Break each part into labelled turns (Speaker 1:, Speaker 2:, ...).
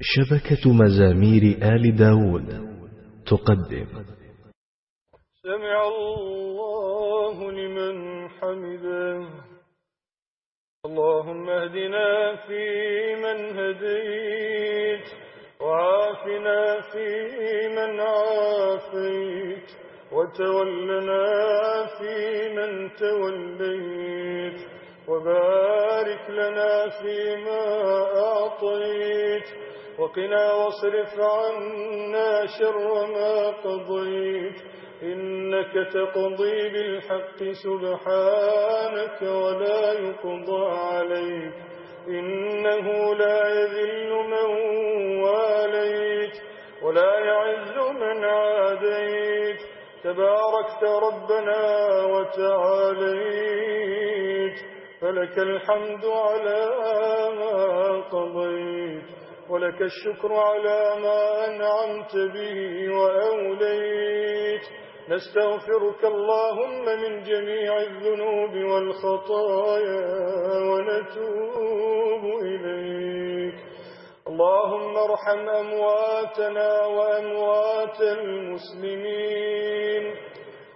Speaker 1: شبكة مزامير آل داود تقدم.
Speaker 2: سمع الله لمن حمده. اللهم اهدنا في من هديت وعافنا في من عافيت وتولنا في من توليت. وبارك لنا فيما أعطيت وقنا واصرف عنا شر ما قضيت إنك تقضي بالحق سبحانك ولا يقضى عليك إنه لا يذل من واليت ولا يعز من عاديت تباركت ربنا وتعاليت فلك الحمد على ما قضيت ولك الشكر على ما أنعمت به وأوليت. نستغفرك اللهم من جميع الذنوب والخطايا ونتوب إليك. اللهم ارحم أمواتنا وأموات المسلمين.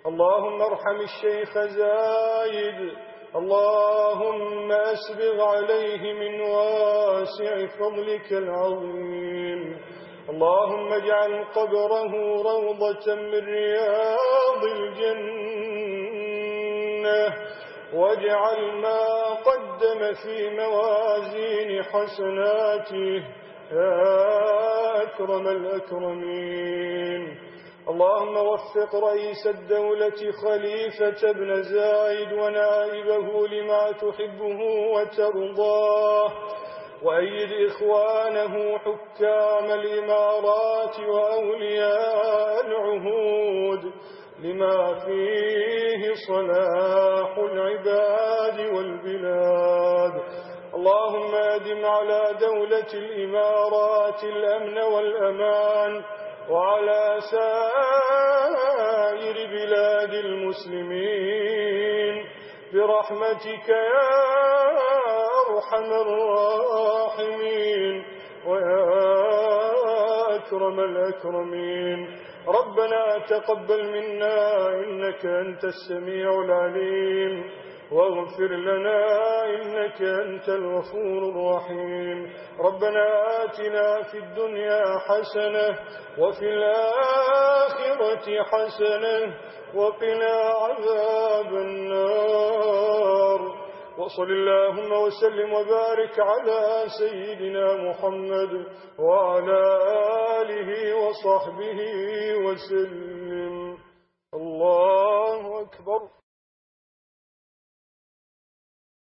Speaker 2: اللهم ارحم الشيخ زايد اللهم أسبغ عليه من واسع فضلك العظيم. اللهم اجعل قبره روضة من رياض الجنة. واجعل ما قدم في موازين حسناته. يا أكرم الأكرمين. اللهم وفق رئيس الدولة خليفة ابن زايد ونائبه لما تحبه وترضاه وأيد إخوانه حكام الإمارات وأولياء العهود لما فيه صلاح العباد والبلاد. اللهم أدم على دولة الإمارات الأمن والأمان وعلى سائر بلاد المسلمين برحمتك يا أرحم الراحمين ويا أكرم الأكرمين ربنا تقبل منا إنك أنت السميع العليم واغفر لنا إنك أنت الغفور الرحيم. ربنا آتنا في الدنيا حسنة وفي الآخرة حسنة وقنا عذاب النار. وصل اللهم وسلم وبارك على سيدنا محمد وعلى آله وصحبه وسلم. الله أكبر.